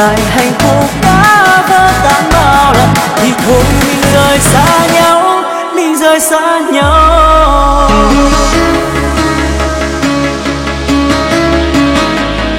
dài hạnh phúc đã vỡ tan bao lần. Thì thôi mình rời xa nhau, mình rời xa nhau.